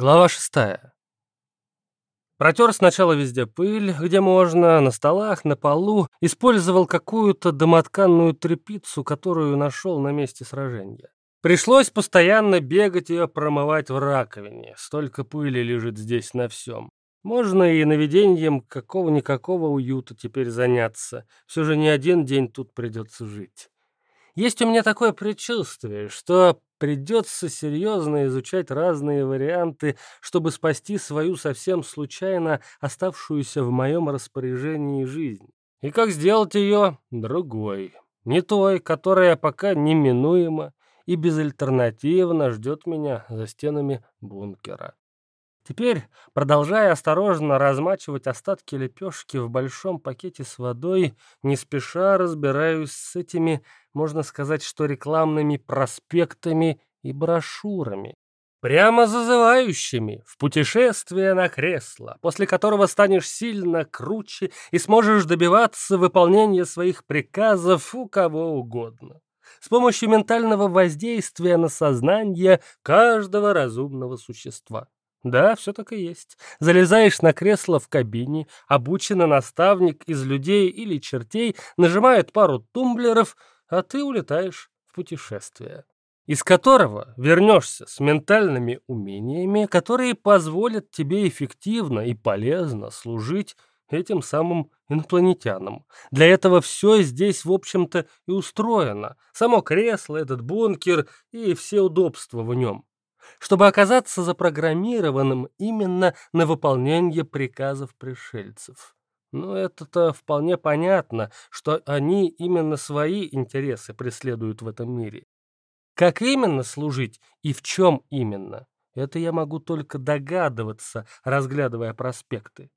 Глава шестая. Протер сначала везде пыль, где можно, на столах, на полу, использовал какую-то домотканную тряпицу, которую нашел на месте сражения. Пришлось постоянно бегать ее промывать в раковине, столько пыли лежит здесь на всем. Можно и наведением какого-никакого уюта теперь заняться, все же не один день тут придется жить. Есть у меня такое предчувствие, что придется серьезно изучать разные варианты, чтобы спасти свою совсем случайно оставшуюся в моем распоряжении жизнь. И как сделать ее другой, не той, которая пока неминуемо и безальтернативно ждет меня за стенами бункера. Теперь, продолжая осторожно размачивать остатки лепешки в большом пакете с водой, не спеша разбираюсь с этими, можно сказать, что рекламными проспектами и брошюрами. Прямо зазывающими в путешествие на кресло, после которого станешь сильно круче и сможешь добиваться выполнения своих приказов у кого угодно. С помощью ментального воздействия на сознание каждого разумного существа. Да, все так и есть. Залезаешь на кресло в кабине, обученный наставник из людей или чертей нажимает пару тумблеров, а ты улетаешь в путешествие, из которого вернешься с ментальными умениями, которые позволят тебе эффективно и полезно служить этим самым инопланетянам. Для этого все здесь, в общем-то, и устроено. Само кресло, этот бункер и все удобства в нем чтобы оказаться запрограммированным именно на выполнение приказов пришельцев. Но это-то вполне понятно, что они именно свои интересы преследуют в этом мире. Как именно служить и в чем именно, это я могу только догадываться, разглядывая проспекты.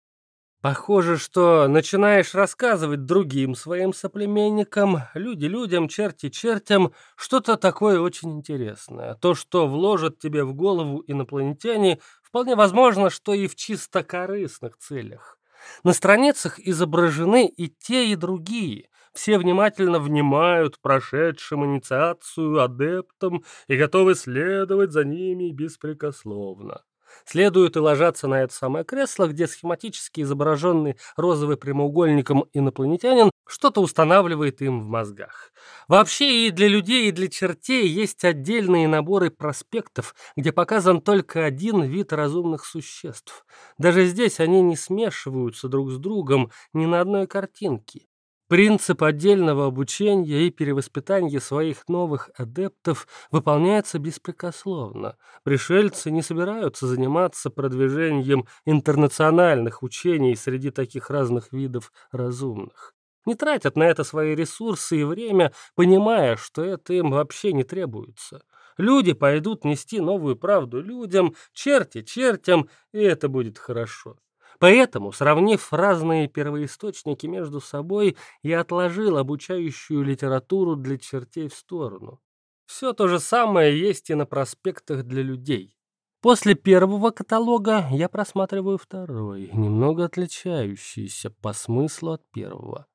Похоже, что начинаешь рассказывать другим своим соплеменникам, люди людям, черти чертям, что-то такое очень интересное. То, что вложат тебе в голову инопланетяне, вполне возможно, что и в чисто корыстных целях. На страницах изображены и те, и другие. Все внимательно внимают прошедшим инициацию адептам и готовы следовать за ними беспрекословно. Следует и ложаться на это самое кресло, где схематически изображенный розовый прямоугольником инопланетянин что-то устанавливает им в мозгах. Вообще и для людей, и для чертей есть отдельные наборы проспектов, где показан только один вид разумных существ. Даже здесь они не смешиваются друг с другом ни на одной картинке. Принцип отдельного обучения и перевоспитания своих новых адептов выполняется беспрекословно. Пришельцы не собираются заниматься продвижением интернациональных учений среди таких разных видов разумных. Не тратят на это свои ресурсы и время, понимая, что это им вообще не требуется. Люди пойдут нести новую правду людям, черти чертям, и это будет хорошо. Поэтому, сравнив разные первоисточники между собой, я отложил обучающую литературу для чертей в сторону. Все то же самое есть и на проспектах для людей. После первого каталога я просматриваю второй, немного отличающийся по смыслу от первого.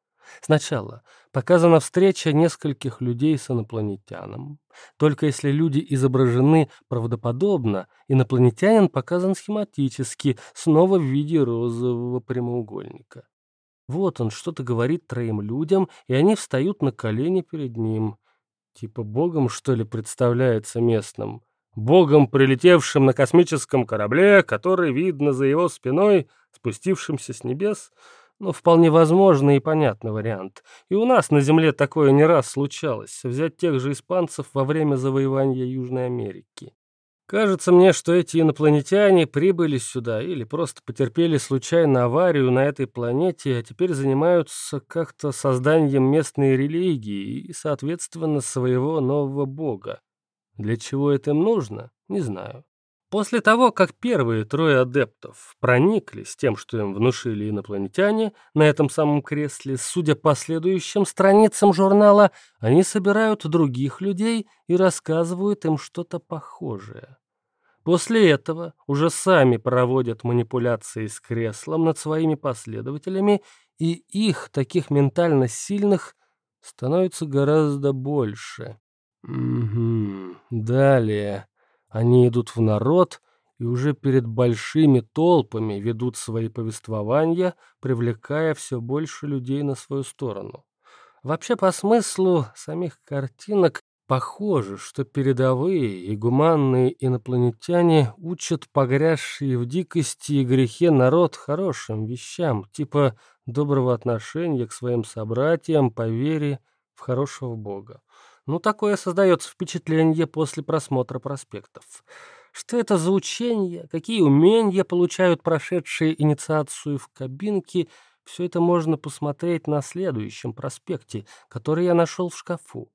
Сначала показана встреча нескольких людей с инопланетяном. Только если люди изображены правдоподобно, инопланетянин показан схематически, снова в виде розового прямоугольника. Вот он что-то говорит троим людям, и они встают на колени перед ним. Типа богом, что ли, представляется местным. Богом, прилетевшим на космическом корабле, который видно за его спиной, спустившимся с небес — но вполне возможный и понятный вариант. И у нас на Земле такое не раз случалось. Взять тех же испанцев во время завоевания Южной Америки. Кажется мне, что эти инопланетяне прибыли сюда или просто потерпели случайно аварию на этой планете, а теперь занимаются как-то созданием местной религии и, соответственно, своего нового бога. Для чего это им нужно, не знаю. После того, как первые трое адептов прониклись тем, что им внушили инопланетяне на этом самом кресле, судя по следующим страницам журнала, они собирают других людей и рассказывают им что-то похожее. После этого уже сами проводят манипуляции с креслом над своими последователями, и их, таких ментально сильных, становится гораздо больше. Угу. Далее. Они идут в народ и уже перед большими толпами ведут свои повествования, привлекая все больше людей на свою сторону. Вообще, по смыслу самих картинок, похоже, что передовые и гуманные инопланетяне учат погрязший в дикости и грехе народ хорошим вещам, типа доброго отношения к своим собратьям по вере в хорошего Бога. Ну, такое создается впечатление после просмотра проспектов. Что это за учения, какие умения получают прошедшие инициацию в кабинке, все это можно посмотреть на следующем проспекте, который я нашел в шкафу.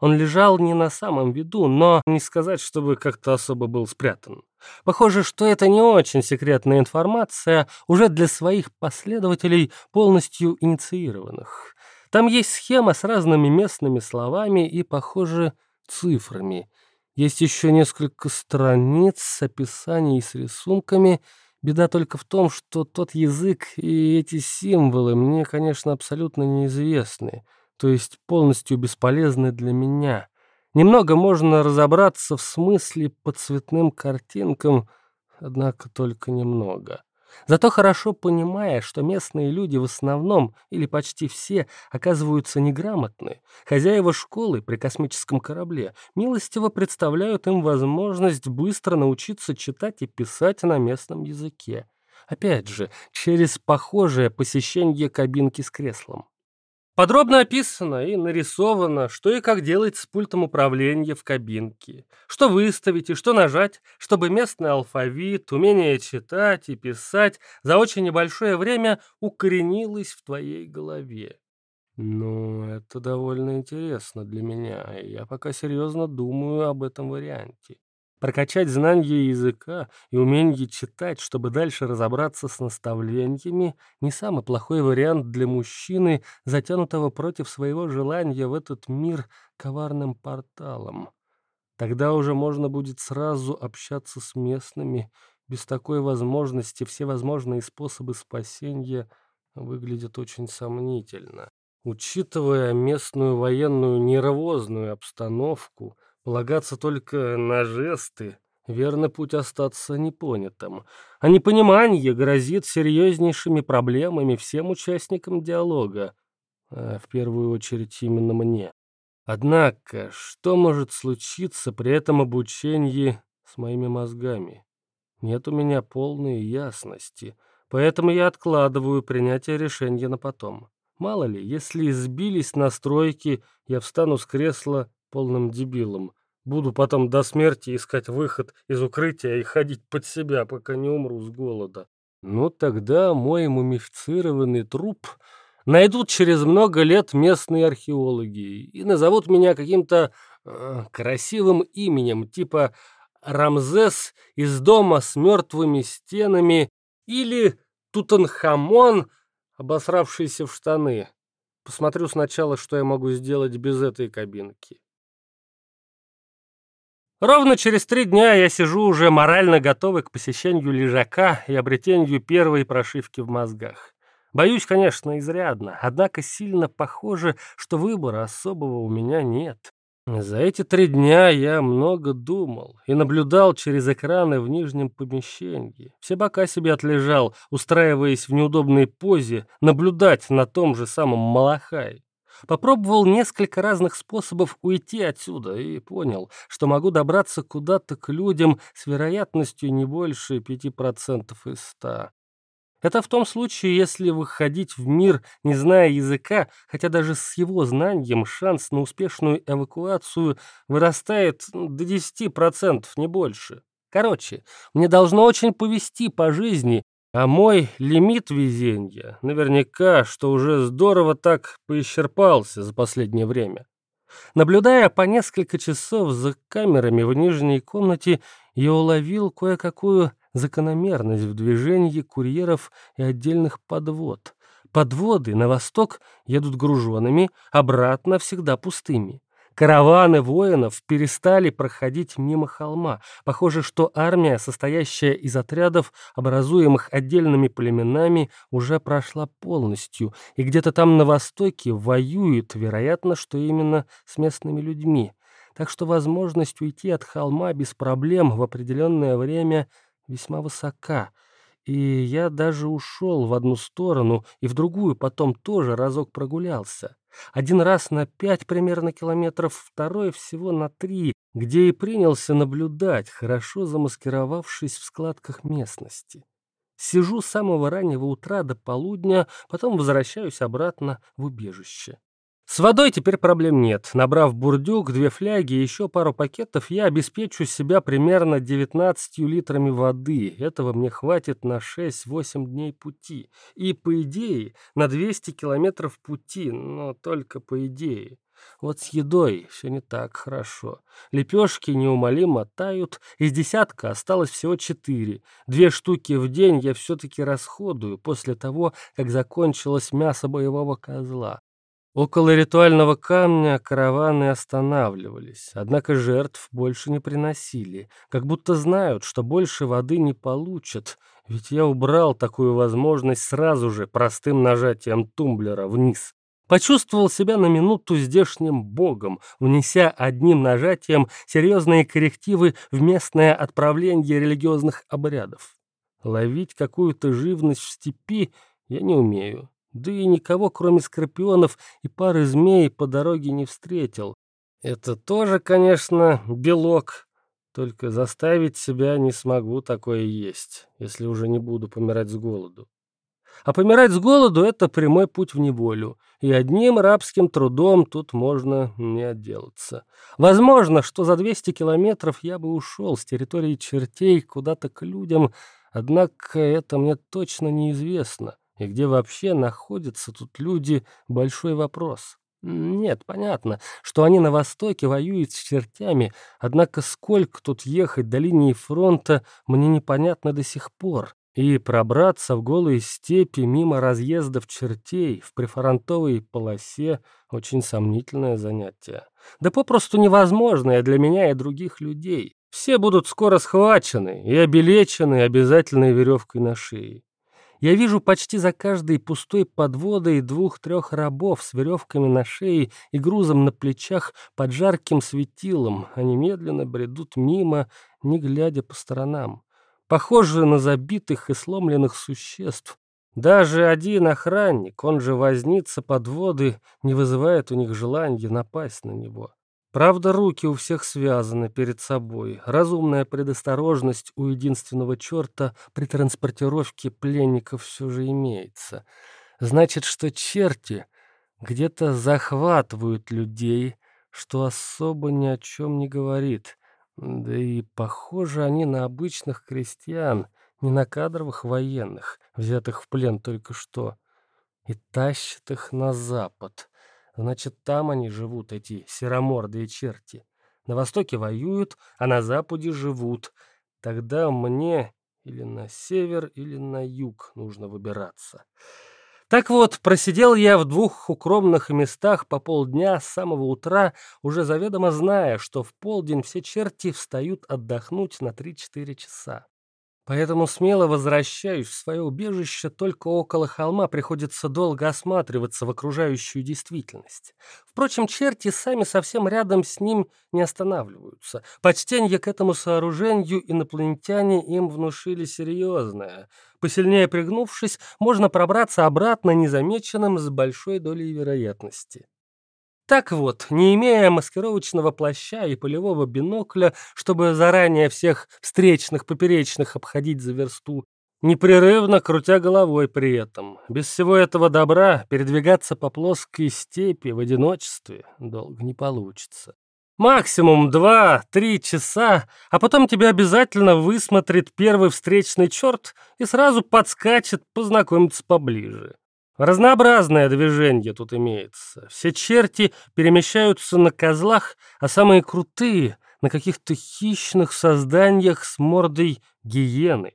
Он лежал не на самом виду, но не сказать, чтобы как-то особо был спрятан. Похоже, что это не очень секретная информация, уже для своих последователей полностью инициированных. Там есть схема с разными местными словами и, похоже, цифрами. Есть еще несколько страниц с описанием и с рисунками. Беда только в том, что тот язык и эти символы мне, конечно, абсолютно неизвестны, то есть полностью бесполезны для меня. Немного можно разобраться в смысле по цветным картинкам, однако только немного. Зато хорошо понимая, что местные люди в основном, или почти все, оказываются неграмотны, хозяева школы при космическом корабле милостиво представляют им возможность быстро научиться читать и писать на местном языке. Опять же, через похожее посещение кабинки с креслом. Подробно описано и нарисовано, что и как делать с пультом управления в кабинке, что выставить и что нажать, чтобы местный алфавит, умение читать и писать за очень небольшое время укоренилось в твоей голове. Ну, это довольно интересно для меня, и я пока серьезно думаю об этом варианте. Прокачать знание языка и умение читать, чтобы дальше разобраться с наставлениями, не самый плохой вариант для мужчины, затянутого против своего желания в этот мир коварным порталом. Тогда уже можно будет сразу общаться с местными. Без такой возможности все возможные способы спасения выглядят очень сомнительно. Учитывая местную военную нервозную обстановку — Полагаться только на жесты — верно путь остаться непонятым. А непонимание грозит серьезнейшими проблемами всем участникам диалога, а в первую очередь именно мне. Однако, что может случиться при этом обучении с моими мозгами? Нет у меня полной ясности, поэтому я откладываю принятие решения на потом. Мало ли, если сбились настройки, я встану с кресла полным дебилом. Буду потом до смерти искать выход из укрытия и ходить под себя, пока не умру с голода. Ну тогда мой мумифицированный труп найдут через много лет местные археологи и назовут меня каким-то э, красивым именем, типа Рамзес из дома с мертвыми стенами или Тутанхамон, обосравшийся в штаны. Посмотрю сначала, что я могу сделать без этой кабинки. Ровно через три дня я сижу уже морально готовый к посещению лежака и обретению первой прошивки в мозгах. Боюсь, конечно, изрядно, однако сильно похоже, что выбора особого у меня нет. За эти три дня я много думал и наблюдал через экраны в нижнем помещении. Все бока себе отлежал, устраиваясь в неудобной позе, наблюдать на том же самом Малахай. Попробовал несколько разных способов уйти отсюда и понял, что могу добраться куда-то к людям с вероятностью не больше 5% из 100. Это в том случае, если выходить в мир, не зная языка, хотя даже с его знанием шанс на успешную эвакуацию вырастает до 10%, не больше. Короче, мне должно очень повезти по жизни, а мой лимит везения наверняка, что уже здорово так поисчерпался за последнее время. Наблюдая по несколько часов за камерами в нижней комнате, я уловил кое-какую закономерность в движении курьеров и отдельных подвод. Подводы на восток едут груженными, обратно всегда пустыми. Караваны воинов перестали проходить мимо холма. Похоже, что армия, состоящая из отрядов, образуемых отдельными племенами, уже прошла полностью, и где-то там на востоке воюет, вероятно, что именно с местными людьми. Так что возможность уйти от холма без проблем в определенное время весьма высока, и я даже ушел в одну сторону и в другую потом тоже разок прогулялся. Один раз на пять примерно километров, второй всего на три, где и принялся наблюдать, хорошо замаскировавшись в складках местности. Сижу с самого раннего утра до полудня, потом возвращаюсь обратно в убежище. С водой теперь проблем нет. Набрав бурдюк, две фляги и еще пару пакетов, я обеспечу себя примерно 19 литрами воды. Этого мне хватит на 6-8 дней пути. И, по идее, на 200 километров пути, но только по идее. Вот с едой все не так хорошо. Лепешки неумолимо тают, из десятка осталось всего четыре. Две штуки в день я все-таки расходую после того, как закончилось мясо боевого козла. Около ритуального камня караваны останавливались, однако жертв больше не приносили, как будто знают, что больше воды не получат, ведь я убрал такую возможность сразу же простым нажатием тумблера вниз. Почувствовал себя на минуту здешним богом, внеся одним нажатием серьезные коррективы в местное отправление религиозных обрядов. Ловить какую-то живность в степи я не умею. Да и никого, кроме скорпионов и пары змей, по дороге не встретил. Это тоже, конечно, белок. Только заставить себя не смогу такое есть, если уже не буду помирать с голоду. А помирать с голоду — это прямой путь в неволю, и одним рабским трудом тут можно не отделаться. Возможно, что за 200 километров я бы ушел с территории чертей куда-то к людям, однако это мне точно неизвестно. И где вообще находятся тут люди – большой вопрос. Нет, понятно, что они на Востоке воюют с чертями, однако сколько тут ехать до линии фронта, мне непонятно до сих пор. И пробраться в голые степи мимо разъездов чертей в прифронтовой полосе – очень сомнительное занятие. Да попросту невозможное для меня и других людей. Все будут скоро схвачены и обелечены обязательной веревкой на шее. Я вижу почти за каждой пустой подводой двух-трех рабов с веревками на шее и грузом на плечах под жарким светилом. Они медленно бредут мимо, не глядя по сторонам. Похожи на забитых и сломленных существ. Даже один охранник, он же возница подводы, не вызывает у них желания напасть на него. Правда, руки у всех связаны перед собой. Разумная предосторожность у единственного черта при транспортировке пленников все же имеется. Значит, что черти где-то захватывают людей, что особо ни о чем не говорит. Да и похожи они на обычных крестьян, не на кадровых военных, взятых в плен только что, и тащат их на запад. Значит, там они живут, эти серомордые черти. На востоке воюют, а на западе живут. Тогда мне или на север, или на юг нужно выбираться. Так вот, просидел я в двух укромных местах по полдня с самого утра, уже заведомо зная, что в полдень все черти встают отдохнуть на 3-4 часа. Поэтому смело возвращаюсь в свое убежище, только около холма приходится долго осматриваться в окружающую действительность. Впрочем, черти сами совсем рядом с ним не останавливаются. Почтение к этому сооружению инопланетяне им внушили серьезное. Посильнее пригнувшись, можно пробраться обратно незамеченным с большой долей вероятности. Так вот, не имея маскировочного плаща и полевого бинокля, чтобы заранее всех встречных поперечных обходить за версту, непрерывно крутя головой при этом, без всего этого добра передвигаться по плоской степи в одиночестве долго не получится. Максимум два-три часа, а потом тебя обязательно высмотрит первый встречный черт и сразу подскачет познакомиться поближе. Разнообразное движение тут имеется. Все черти перемещаются на козлах, а самые крутые — на каких-то хищных созданиях с мордой гиены.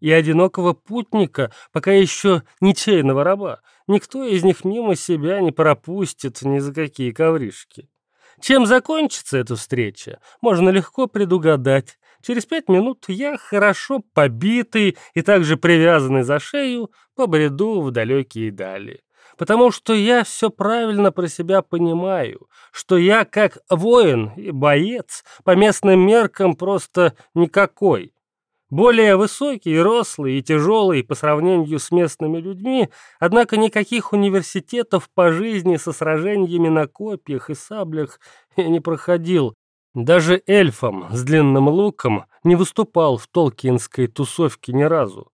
И одинокого путника, пока еще ничейного раба, никто из них мимо себя не пропустит ни за какие ковришки. Чем закончится эта встреча, можно легко предугадать. Через пять минут я, хорошо побитый и также привязанный за шею, побреду в далекие дали. Потому что я все правильно про себя понимаю, что я как воин и боец по местным меркам просто никакой. Более высокий, рослый и тяжелый по сравнению с местными людьми, однако никаких университетов по жизни со сражениями на копьях и саблях я не проходил. Даже эльфом с длинным луком не выступал в толкинской тусовке ни разу.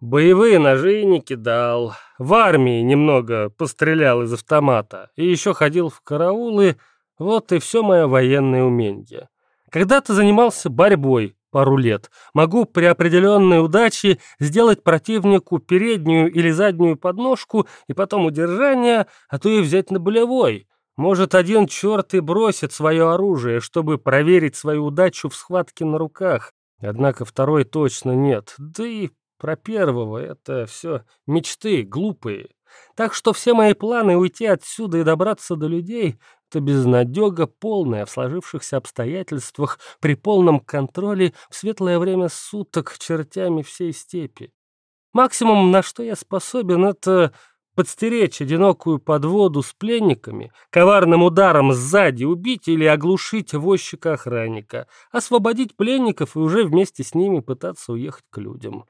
Боевые ножи не кидал, в армии немного пострелял из автомата и еще ходил в караулы, вот и все мое военное умение. Когда-то занимался борьбой пару лет, могу при определенной удаче сделать противнику переднюю или заднюю подножку и потом удержание, а то и взять на болевой. Может, один черт и бросит свое оружие, чтобы проверить свою удачу в схватке на руках. Однако второй точно нет, да и про первого это все мечты глупые. Так что все мои планы уйти отсюда и добраться до людей — это безнадега полная в сложившихся обстоятельствах при полном контроле в светлое время суток чертями всей степи. Максимум, на что я способен, это подстеречь одинокую подводу с пленниками, коварным ударом сзади убить или оглушить возчика-охранника, освободить пленников и уже вместе с ними пытаться уехать к людям.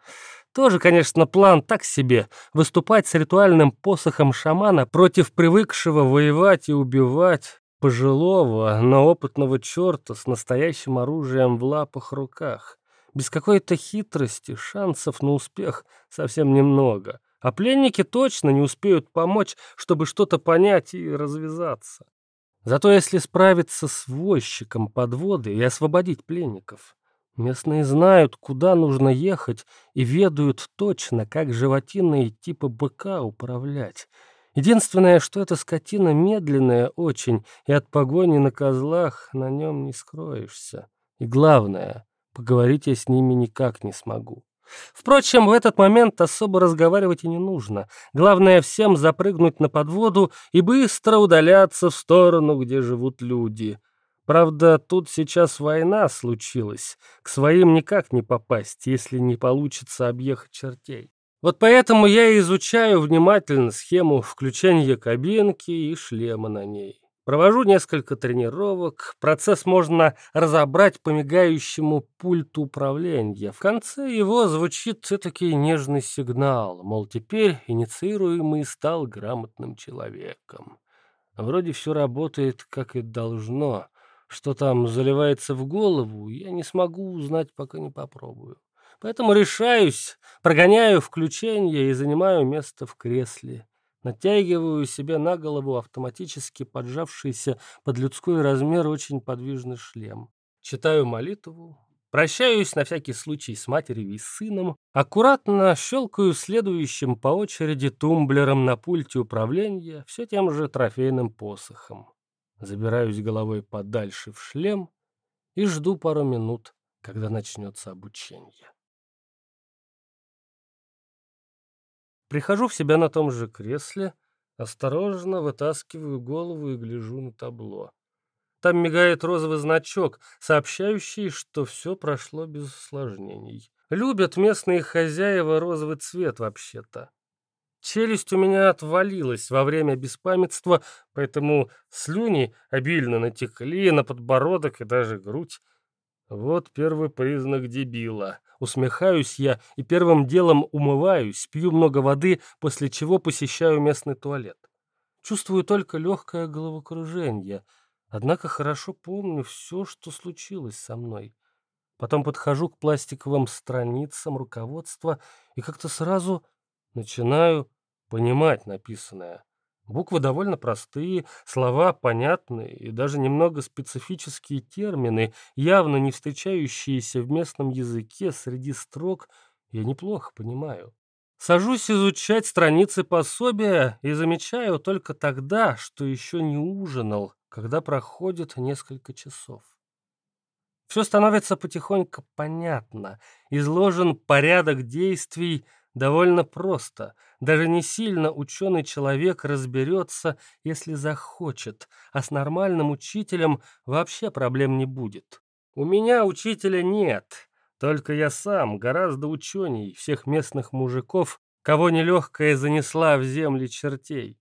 Тоже, конечно, план так себе — выступать с ритуальным посохом шамана против привыкшего воевать и убивать пожилого, но опытного черта с настоящим оружием в лапах руках. Без какой-то хитрости шансов на успех совсем немного. А пленники точно не успеют помочь, чтобы что-то понять и развязаться. Зато если справиться с возчиком подводы и освободить пленников, местные знают, куда нужно ехать и ведают точно, как животиной типа быка управлять. Единственное, что эта скотина медленная очень, и от погони на козлах на нем не скроешься. И главное, поговорить я с ними никак не смогу. Впрочем, в этот момент особо разговаривать и не нужно. Главное всем запрыгнуть на подводу и быстро удаляться в сторону, где живут люди. Правда, тут сейчас война случилась. К своим никак не попасть, если не получится объехать чертей. Вот поэтому я изучаю внимательно схему включения кабинки и шлема на ней. Провожу несколько тренировок. Процесс можно разобрать по мигающему пульту управления. В конце его звучит все-таки нежный сигнал, мол, теперь инициируемый стал грамотным человеком. Вроде все работает, как и должно. Что там заливается в голову, я не смогу узнать, пока не попробую. Поэтому решаюсь, прогоняю включение и занимаю место в кресле. Натягиваю себе на голову автоматически поджавшийся под людской размер очень подвижный шлем. Читаю молитву, прощаюсь на всякий случай с матерью и сыном, аккуратно щелкаю следующим по очереди тумблером на пульте управления все тем же трофейным посохом. Забираюсь головой подальше в шлем и жду пару минут, когда начнется обучение. Прихожу в себя на том же кресле, осторожно вытаскиваю голову и гляжу на табло. Там мигает розовый значок, сообщающий, что все прошло без осложнений. Любят местные хозяева розовый цвет вообще-то. Челюсть у меня отвалилась во время беспамятства, поэтому слюни обильно натекли на подбородок и даже грудь. Вот первый признак дебила. Усмехаюсь я и первым делом умываюсь, пью много воды, после чего посещаю местный туалет. Чувствую только легкое головокружение, однако хорошо помню все, что случилось со мной. Потом подхожу к пластиковым страницам руководства и как-то сразу начинаю понимать написанное. Буквы довольно простые, слова понятные и даже немного специфические термины, явно не встречающиеся в местном языке среди строк, я неплохо понимаю. Сажусь изучать страницы пособия и замечаю только тогда, что еще не ужинал, когда проходит несколько часов. Все становится потихоньку понятно. Изложен порядок действий, Довольно просто. Даже не сильно ученый человек разберется, если захочет, а с нормальным учителем вообще проблем не будет. У меня учителя нет, только я сам гораздо ученей всех местных мужиков, кого нелегкая занесла в земли чертей.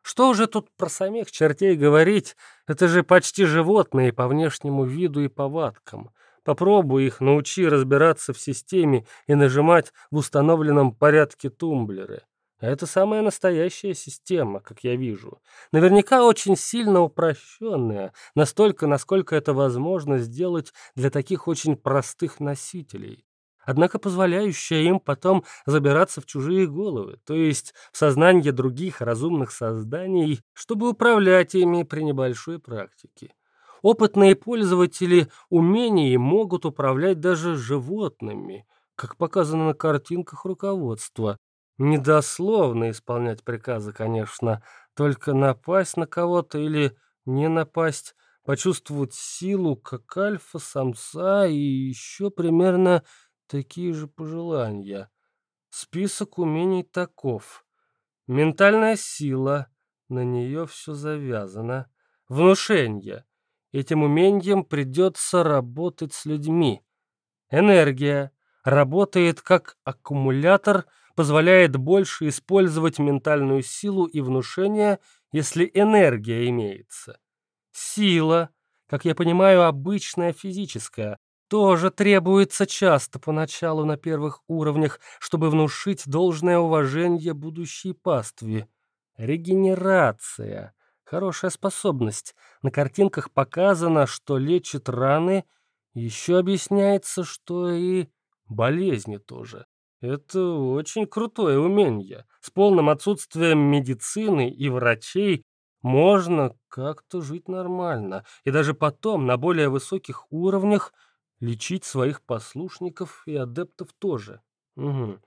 Что уже тут про самих чертей говорить? Это же почти животные по внешнему виду и повадкам. Попробуй их научи разбираться в системе и нажимать в установленном порядке тумблеры. Это самая настоящая система, как я вижу. Наверняка очень сильно упрощенная, настолько, насколько это возможно сделать для таких очень простых носителей. Однако позволяющая им потом забираться в чужие головы, то есть в сознание других разумных созданий, чтобы управлять ими при небольшой практике. Опытные пользователи умений могут управлять даже животными, как показано на картинках руководства. Недословно исполнять приказы, конечно, только напасть на кого-то или не напасть, почувствовать силу, как альфа-самца и еще примерно такие же пожелания. Список умений таков. Ментальная сила, на нее все завязано. Внушение. Этим умением придется работать с людьми. Энергия. Работает как аккумулятор, позволяет больше использовать ментальную силу и внушение, если энергия имеется. Сила, как я понимаю, обычная физическая, тоже требуется часто поначалу на первых уровнях, чтобы внушить должное уважение будущей пастве. Регенерация. Хорошая способность. На картинках показано, что лечит раны. Еще объясняется, что и болезни тоже. Это очень крутое умение. С полным отсутствием медицины и врачей можно как-то жить нормально. И даже потом, на более высоких уровнях, лечить своих послушников и адептов тоже. Угу.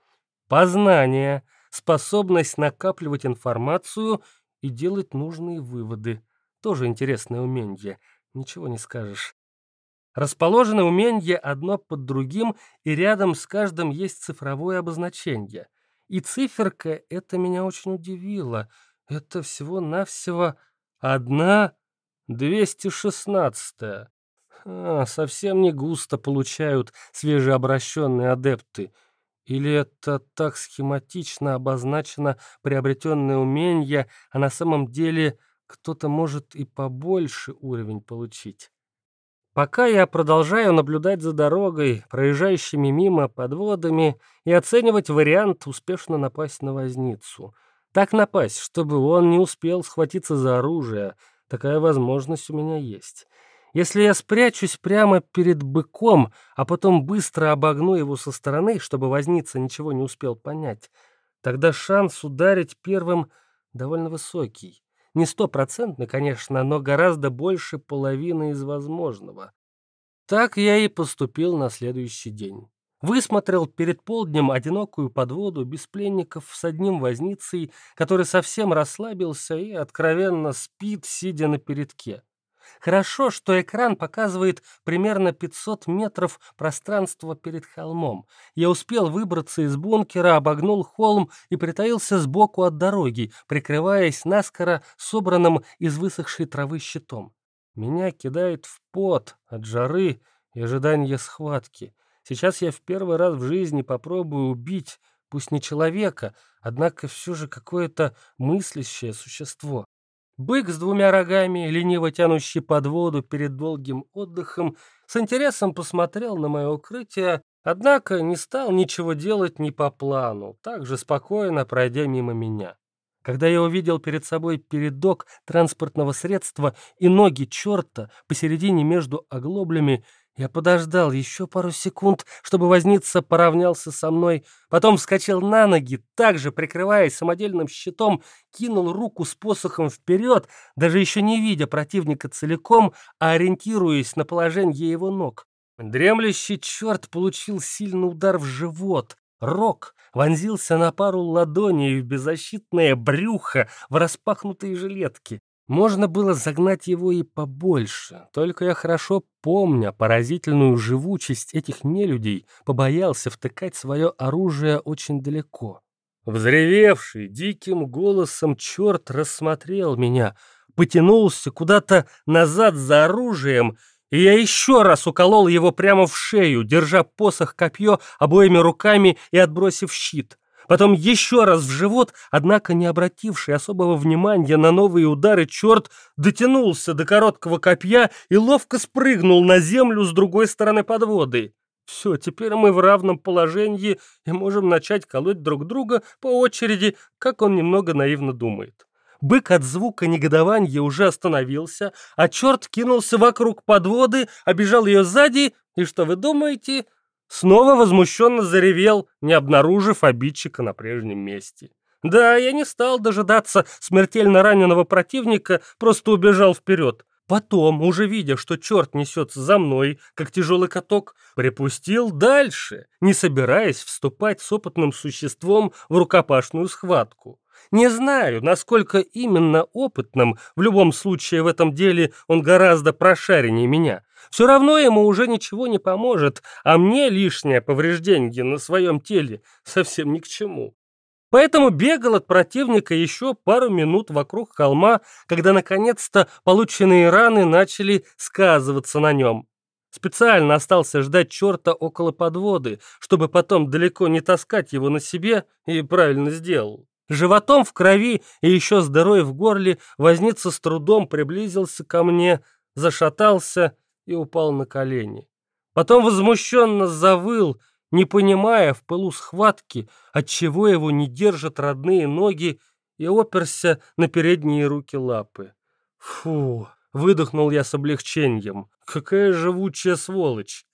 Познание. Способность накапливать информацию и делать нужные выводы. Тоже интересное умение, ничего не скажешь. Расположены умения одно под другим, и рядом с каждым есть цифровое обозначение. И циферка это меня очень удивило. Это всего-навсего одна 216 а, совсем не густо получают свежеобращенные адепты. Или это так схематично обозначено приобретенное умение, а на самом деле кто-то может и побольше уровень получить. Пока я продолжаю наблюдать за дорогой, проезжающими мимо подводами, и оценивать вариант успешно напасть на возницу. Так напасть, чтобы он не успел схватиться за оружие. Такая возможность у меня есть. Если я спрячусь прямо перед быком, а потом быстро обогну его со стороны, чтобы возница ничего не успел понять, тогда шанс ударить первым довольно высокий. Не стопроцентный, конечно, но гораздо больше половины из возможного. Так я и поступил на следующий день. Высмотрел перед полднем одинокую подводу без пленников с одним возницей, который совсем расслабился и откровенно спит, сидя на передке. Хорошо, что экран показывает примерно 500 метров пространства перед холмом. Я успел выбраться из бункера, обогнул холм и притаился сбоку от дороги, прикрываясь наскоро собранным из высохшей травы щитом. Меня кидает в пот от жары и ожидания схватки. Сейчас я в первый раз в жизни попробую убить, пусть не человека, однако все же какое-то мыслящее существо. Бык с двумя рогами, лениво тянущий под воду перед долгим отдыхом, с интересом посмотрел на мое укрытие, однако не стал ничего делать не по плану, так же спокойно пройдя мимо меня. Когда я увидел перед собой передок транспортного средства и ноги черта посередине между оглоблями, я подождал еще пару секунд, чтобы возница поравнялся со мной, потом вскочил на ноги, также прикрываясь самодельным щитом, кинул руку с посохом вперед, даже еще не видя противника целиком, а ориентируясь на положение его ног. Дремлющий черт получил сильный удар в живот. Рок вонзился на пару ладоней в беззащитное брюхо в распахнутые жилетки. Можно было загнать его и побольше, только я хорошо помня поразительную живучесть этих нелюдей, побоялся втыкать свое оружие очень далеко. Взревевший диким голосом черт рассмотрел меня, потянулся куда-то назад за оружием, и я еще раз уколол его прямо в шею, держа посох копье обоими руками и отбросив щит. Потом еще раз в живот, однако не обративший особого внимания на новые удары, черт дотянулся до короткого копья и ловко спрыгнул на землю с другой стороны подводы. Все, теперь мы в равном положении и можем начать колоть друг друга по очереди, как он немного наивно думает. Бык от звука негодования уже остановился, а черт кинулся вокруг подводы, обижал ее сзади, и что вы думаете? Снова возмущенно заревел, не обнаружив обидчика на прежнем месте. Да, я не стал дожидаться смертельно раненого противника, просто убежал вперед. Потом, уже видя, что черт несется за мной, как тяжелый каток, припустил дальше, не собираясь вступать с опытным существом в рукопашную схватку. Не знаю, насколько именно опытным, в любом случае в этом деле он гораздо прошареннее меня. Все равно ему уже ничего не поможет, а мне лишнее повреждение на своем теле совсем ни к чему. Поэтому бегал от противника еще пару минут вокруг холма, когда наконец-то полученные раны начали сказываться на нем. Специально остался ждать черта около подводы, чтобы потом далеко не таскать его на себе, и правильно сделал. Животом в крови и еще дырой в горле возница с трудом приблизился ко мне, зашатался и упал на колени. Потом возмущенно завыл, не понимая в пылу схватки, отчего его не держат родные ноги, и оперся на передние руки лапы. Фу, выдохнул я с облегчением. Какая живучая сволочь.